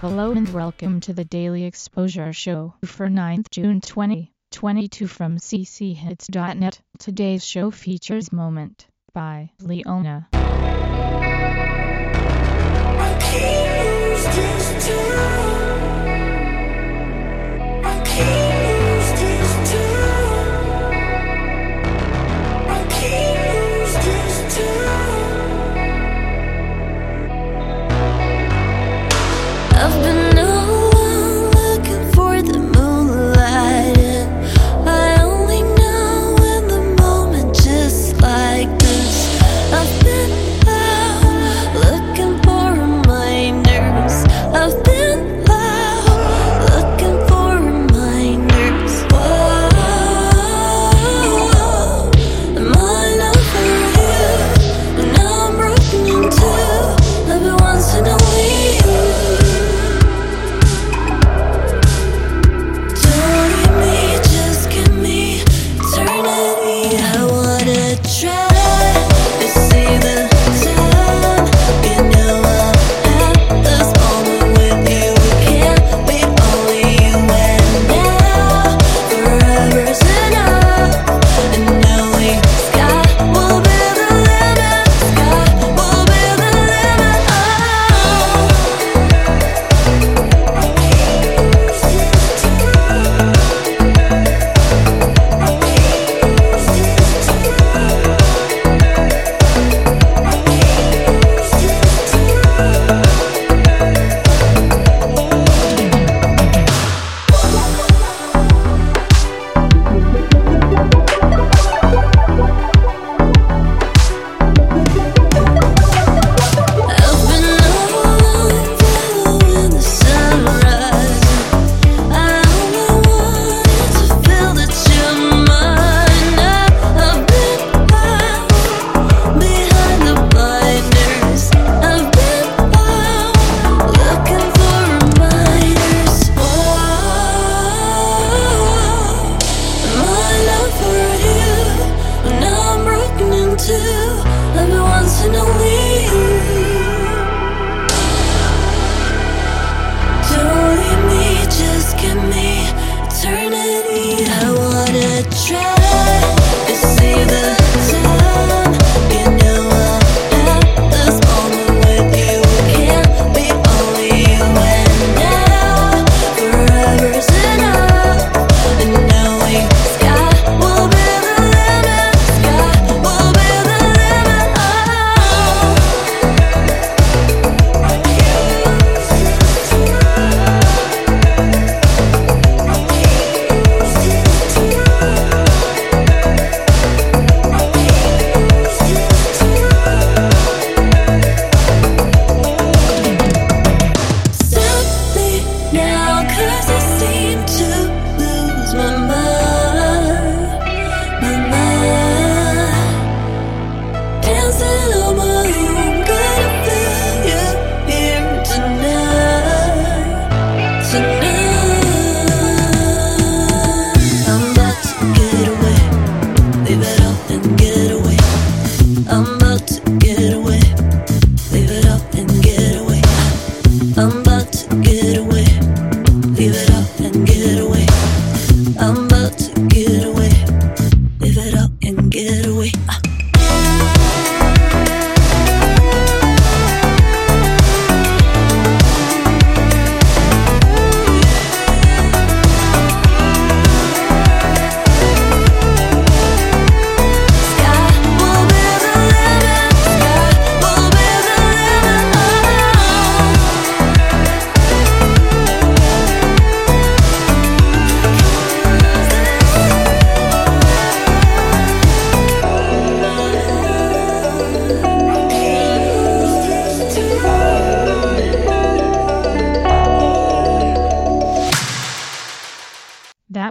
Hello and welcome to the Daily Exposure Show for 9th June 2022 from cchits.net. Today's show features Moment by Leona. try way. Uh.